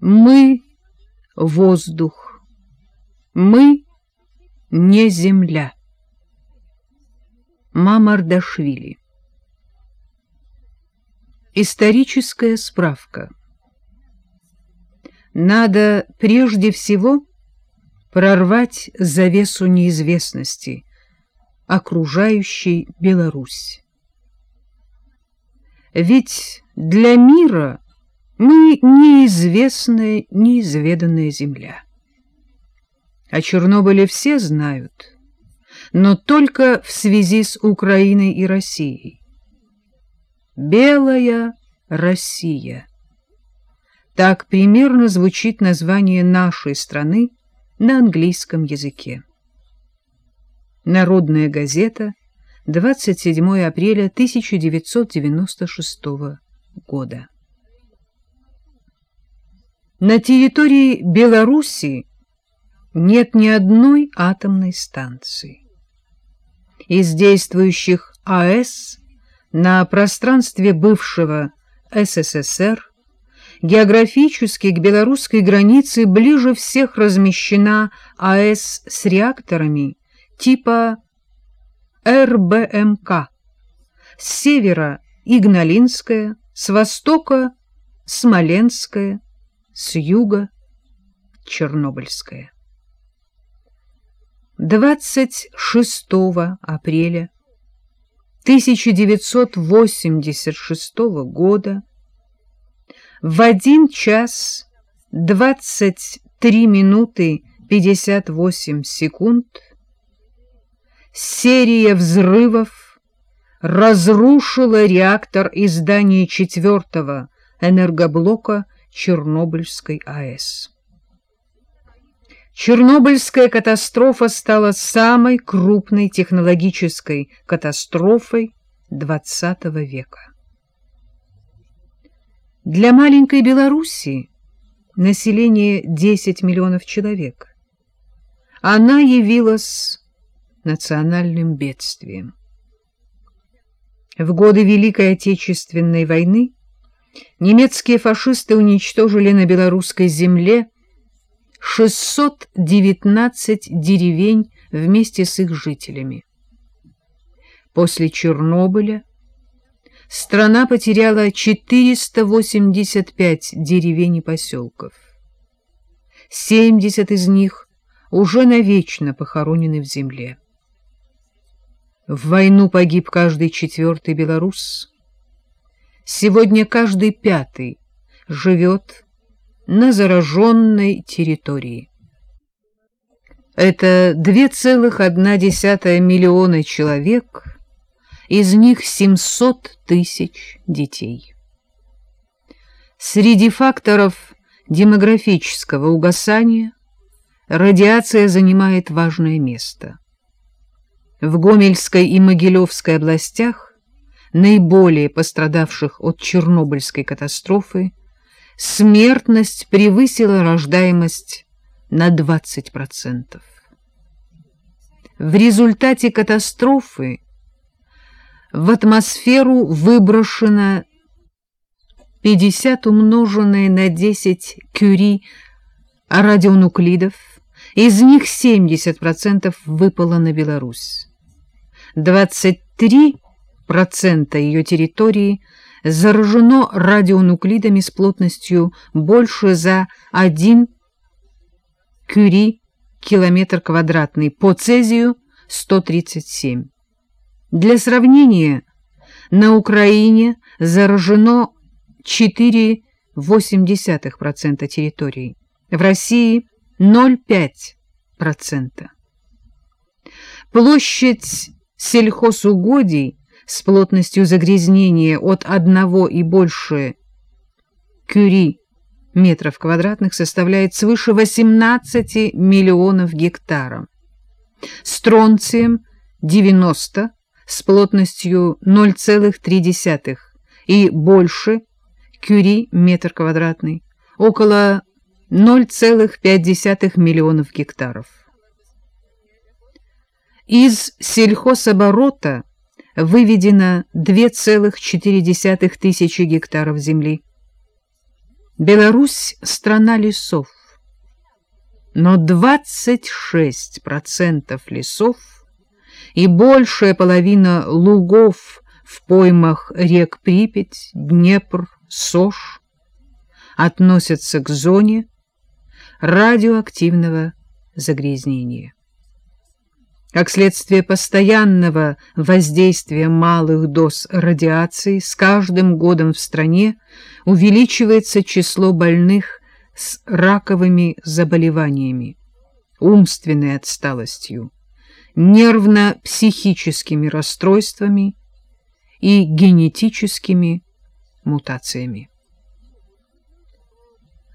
Мы — воздух, мы — не земля. Мамардашвили Историческая справка Надо прежде всего прорвать завесу неизвестности, окружающей Беларусь. Ведь для мира мы неизвестная, неизведанная земля. О Чернобыле все знают, но только в связи с Украиной и Россией. Белая Россия. Так примерно звучит название нашей страны на английском языке. Народная газета, 27 апреля 1996 года. На территории Беларуси нет ни одной атомной станции. Из действующих АЭС на пространстве бывшего СССР географически к белорусской границе ближе всех размещена АЭС с реакторами типа РБМК. С севера Игналинская, с востока Смоленская, с юга Чернобыльская. 26 апреля 1986 года в 1 час 23 минуты 58 секунд серия взрывов разрушила реактор из здания четвертого энергоблока Чернобыльской АЭС. Чернобыльская катастрофа стала самой крупной технологической катастрофой XX века. Для маленькой Белоруссии население 10 миллионов человек. Она явилась национальным бедствием. В годы Великой Отечественной войны немецкие фашисты уничтожили на белорусской земле 619 деревень вместе с их жителями. После Чернобыля страна потеряла 485 деревень и поселков. 70 из них уже навечно похоронены в земле. В войну погиб каждый четвертый белорус. Сегодня каждый пятый живет на зараженной территории. Это 2,1 миллиона человек, из них 700 тысяч детей. Среди факторов демографического угасания радиация занимает важное место. В Гомельской и Могилевской областях, наиболее пострадавших от Чернобыльской катастрофы, смертность превысила рождаемость на 20%. В результате катастрофы в атмосферу выброшено 50 умноженное на 10 кюри радионуклидов, из них 70% выпало на Беларусь. 23% ее территории заражено радионуклидами с плотностью больше за 1 кюри километр квадратный, по цезию 137. Для сравнения, на Украине заражено 4,8% территории, в России 0,5%. Площадь сельхозугодий с плотностью загрязнения от одного и больше кюри метров квадратных составляет свыше 18 миллионов гектаров. Стронцием 90 с плотностью 0,3 и больше кюри метр квадратный, около 0,5 миллионов гектаров. Из сельхозоборота выведено 2,4 тысячи гектаров земли. Беларусь — страна лесов, но 26% лесов и большая половина лугов в поймах рек Припять, Днепр, Сош относятся к зоне радиоактивного загрязнения. Как следствие постоянного воздействия малых доз радиации, с каждым годом в стране увеличивается число больных с раковыми заболеваниями, умственной отсталостью, нервно-психическими расстройствами и генетическими мутациями.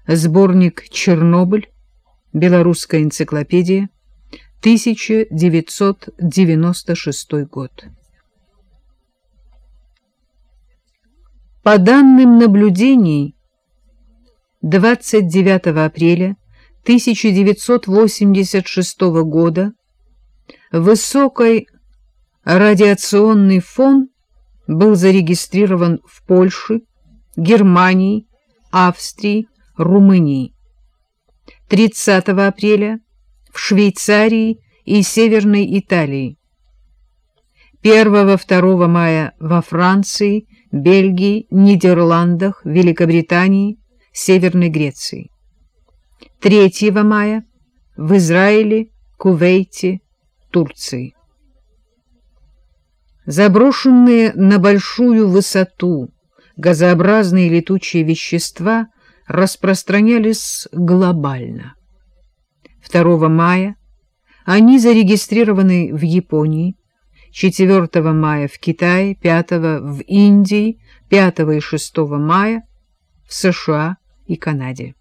Сборник «Чернобыль», Белорусская энциклопедия, 1996 год. По данным наблюдений, 29 апреля 1986 года высокий радиационный фон был зарегистрирован в Польше, Германии, Австрии, Румынии. 30 апреля в Швейцарии и Северной Италии. 1-2 мая во Франции, Бельгии, Нидерландах, Великобритании, Северной Греции. 3 мая в Израиле, Кувейте, Турции. Заброшенные на большую высоту газообразные летучие вещества распространялись глобально. 2 мая они зарегистрированы в Японии, 4 мая в Китае, 5 в Индии, 5 и 6 мая в США и Канаде.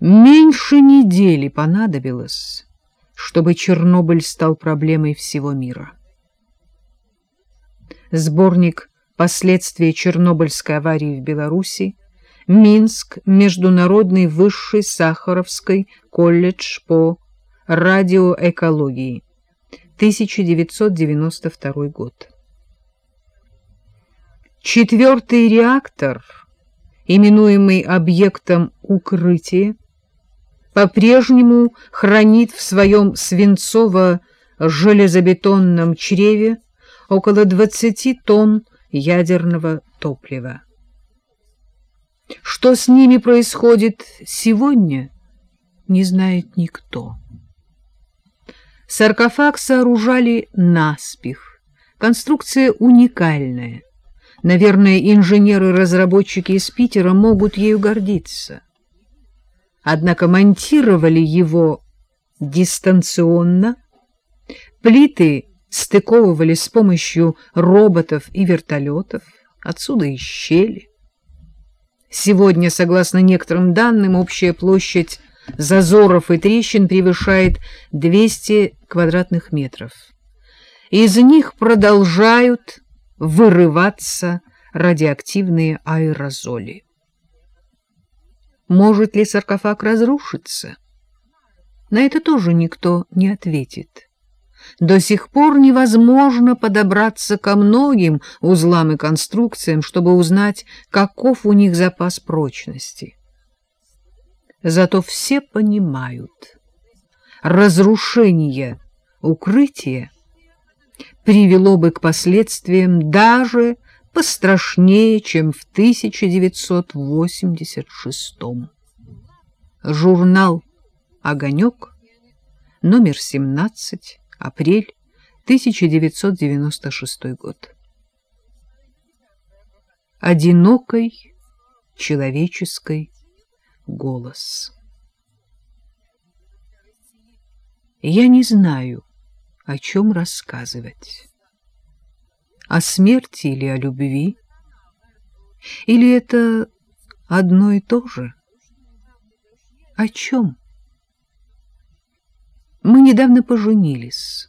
Меньше недели понадобилось, чтобы Чернобыль стал проблемой всего мира. Сборник «Последствия Чернобыльской аварии в Беларуси», Минск, Международный высший Сахаровский колледж по радиоэкологии, 1992 год. Четвертый реактор, именуемый объектом укрытия, по-прежнему хранит в своем свинцово-железобетонном чреве около 20 тонн ядерного топлива. Что с ними происходит сегодня, не знает никто. Саркофаг сооружали наспех. Конструкция уникальная. Наверное, инженеры-разработчики из Питера могут ею гордиться. Однако монтировали его дистанционно. Плиты стыковывали с помощью роботов и вертолетов. Отсюда и щели. Сегодня, согласно некоторым данным, общая площадь зазоров и трещин превышает 200 квадратных метров. Из них продолжают вырываться радиоактивные аэрозоли. Может ли саркофаг разрушиться? На это тоже никто не ответит. До сих пор невозможно подобраться ко многим узлам и конструкциям, чтобы узнать, каков у них запас прочности. Зато все понимают, разрушение укрытия привело бы к последствиям даже пострашнее, чем в 1986 -м. Журнал «Огонек», номер 17, Апрель 1996 год. Одинокой человеческой голос. Я не знаю, о чем рассказывать. О смерти или о любви? Или это одно и то же? О чем? Мы недавно поженились.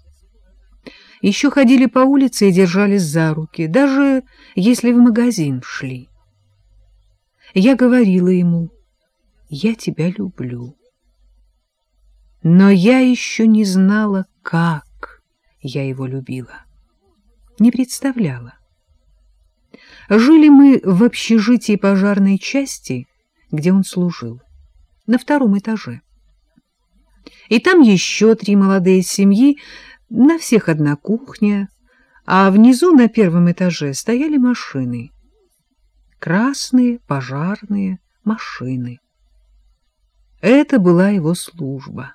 Еще ходили по улице и держались за руки, даже если в магазин шли. Я говорила ему, я тебя люблю. Но я еще не знала, как я его любила. Не представляла. Жили мы в общежитии пожарной части, где он служил, на втором этаже. И там еще три молодые семьи, на всех одна кухня, а внизу на первом этаже стояли машины. Красные пожарные машины. Это была его служба.